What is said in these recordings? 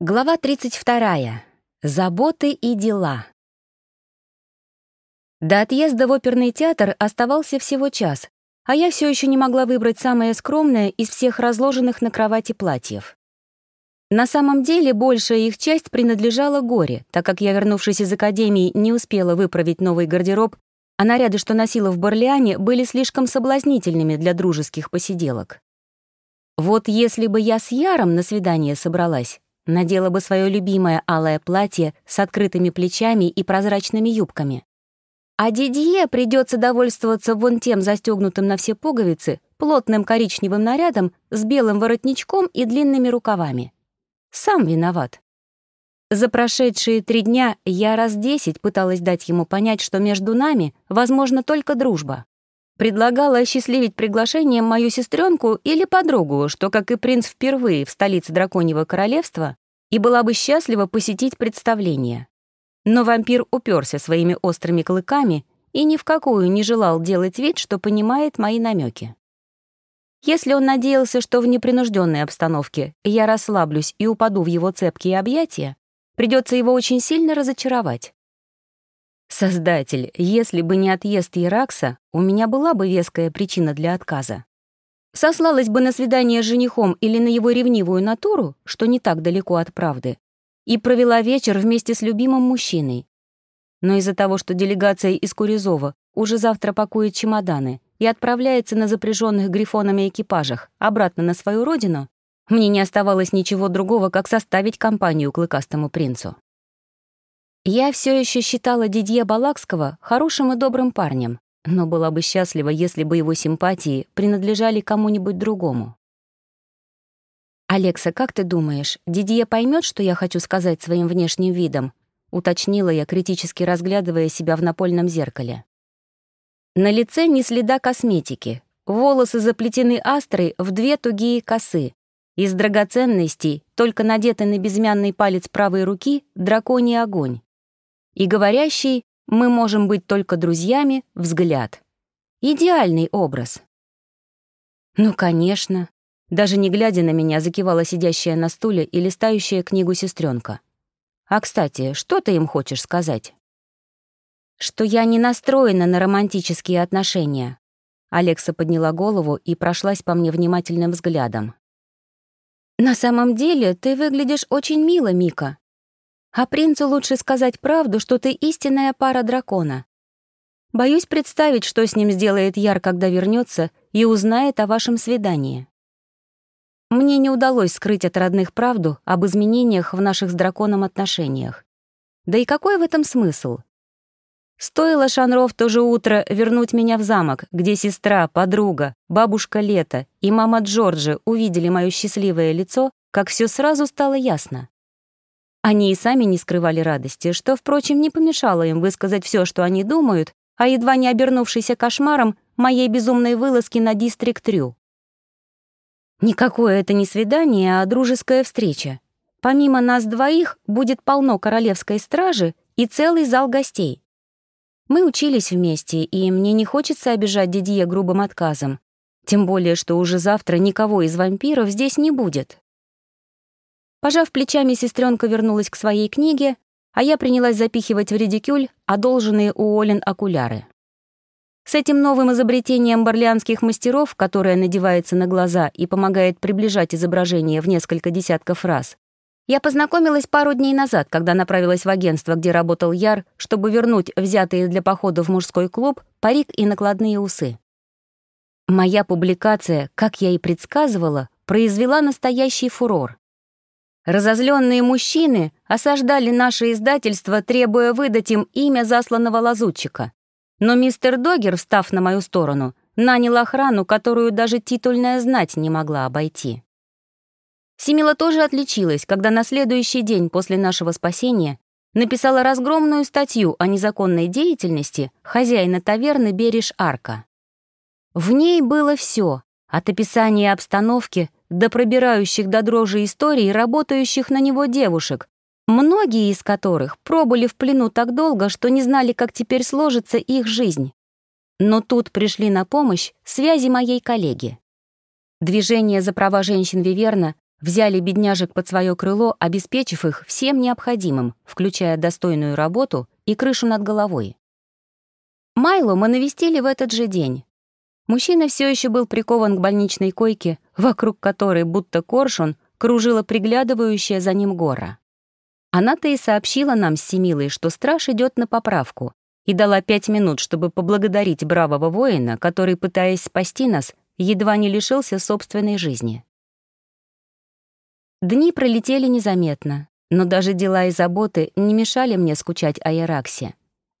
Глава 32. Заботы и дела. До отъезда в оперный театр оставался всего час, а я все еще не могла выбрать самое скромное из всех разложенных на кровати платьев. На самом деле, большая их часть принадлежала Горе, так как я, вернувшись из академии, не успела выправить новый гардероб, а наряды, что носила в Барлиане, были слишком соблазнительными для дружеских посиделок. Вот если бы я с Яром на свидание собралась, Надела бы свое любимое алое платье с открытыми плечами и прозрачными юбками. А Дидье придется довольствоваться вон тем застегнутым на все пуговицы, плотным коричневым нарядом с белым воротничком и длинными рукавами. Сам виноват. За прошедшие три дня я раз десять пыталась дать ему понять, что между нами возможно только дружба. Предлагала осчастливить приглашением мою сестренку или подругу, что, как и принц впервые в столице Драконьего Королевства, и была бы счастлива посетить представление. Но вампир уперся своими острыми клыками и ни в какую не желал делать вид, что понимает мои намеки. Если он надеялся, что в непринужденной обстановке я расслаблюсь и упаду в его цепкие объятия, придется его очень сильно разочаровать. Создатель, если бы не отъезд Иракса, у меня была бы веская причина для отказа. Сослалась бы на свидание с женихом или на его ревнивую натуру, что не так далеко от правды, и провела вечер вместе с любимым мужчиной. Но из-за того, что делегация из Куризова уже завтра пакует чемоданы и отправляется на запряженных грифонами экипажах обратно на свою родину, мне не оставалось ничего другого, как составить компанию клыкастому принцу. Я все еще считала Дидье Балакского хорошим и добрым парнем, но была бы счастлива, если бы его симпатии принадлежали кому-нибудь другому. «Алекса, как ты думаешь, Дидье поймет, что я хочу сказать своим внешним видом?» — уточнила я, критически разглядывая себя в напольном зеркале. На лице ни следа косметики, волосы заплетены астрой в две тугие косы. Из драгоценностей, только надетый на безымянный палец правой руки, драконий огонь и говорящий «мы можем быть только друзьями» взгляд. Идеальный образ. Ну, конечно. Даже не глядя на меня, закивала сидящая на стуле и листающая книгу сестренка. А, кстати, что ты им хочешь сказать? Что я не настроена на романтические отношения. Алекса подняла голову и прошлась по мне внимательным взглядом. «На самом деле ты выглядишь очень мило, Мика. А принцу лучше сказать правду, что ты истинная пара дракона. Боюсь представить, что с ним сделает Яр, когда вернется и узнает о вашем свидании. Мне не удалось скрыть от родных правду об изменениях в наших с драконом отношениях. Да и какой в этом смысл? Стоило Шанро в то же утро вернуть меня в замок, где сестра, подруга, бабушка Лето и мама Джорджи увидели мое счастливое лицо, как все сразу стало ясно. Они и сами не скрывали радости, что, впрочем, не помешало им высказать все, что они думают, а едва не обернувшийся кошмаром моей безумной вылазки на Дистрикт Рю. Никакое это не свидание, а дружеская встреча. Помимо нас двоих будет полно королевской стражи и целый зал гостей. Мы учились вместе, и мне не хочется обижать Дидье грубым отказом. Тем более, что уже завтра никого из вампиров здесь не будет. Пожав плечами, сестренка вернулась к своей книге, а я принялась запихивать в редикюль одолженные у Олин окуляры. С этим новым изобретением барлианских мастеров, которое надевается на глаза и помогает приближать изображение в несколько десятков раз, я познакомилась пару дней назад, когда направилась в агентство, где работал Яр, чтобы вернуть взятые для похода в мужской клуб парик и накладные усы. Моя публикация, как я и предсказывала, произвела настоящий фурор. Разозленные мужчины осаждали наше издательство, требуя выдать им имя засланного лазутчика. Но мистер Догер, встав на мою сторону, нанял охрану, которую даже титульная знать не могла обойти. Семила тоже отличилась, когда на следующий день после нашего спасения написала разгромную статью о незаконной деятельности хозяина таверны Береж Арка. В ней было все, от описания обстановки до пробирающих до дрожи историй работающих на него девушек, многие из которых пробыли в плену так долго, что не знали, как теперь сложится их жизнь. Но тут пришли на помощь связи моей коллеги. Движение за права женщин Виверна взяли бедняжек под свое крыло, обеспечив их всем необходимым, включая достойную работу и крышу над головой. Майло мы навестили в этот же день. Мужчина все еще был прикован к больничной койке, вокруг которой, будто коршун, кружила приглядывающая за ним гора. Она-то и сообщила нам с Семилой, что страж идет на поправку, и дала пять минут, чтобы поблагодарить бравого воина, который, пытаясь спасти нас, едва не лишился собственной жизни. Дни пролетели незаметно, но даже дела и заботы не мешали мне скучать о Яраксе,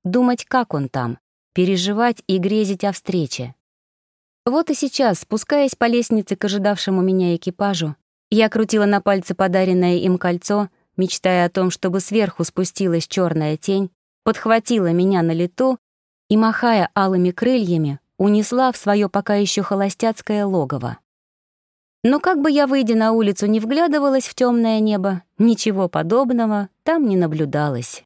думать, как он там, переживать и грезить о встрече. Вот и сейчас, спускаясь по лестнице к ожидавшему меня экипажу, я крутила на пальце подаренное им кольцо, мечтая о том, чтобы сверху спустилась черная тень, подхватила меня на лету и, махая алыми крыльями, унесла в свое пока еще холостяцкое логово. Но как бы я, выйдя на улицу, не вглядывалась в темное небо, ничего подобного там не наблюдалось.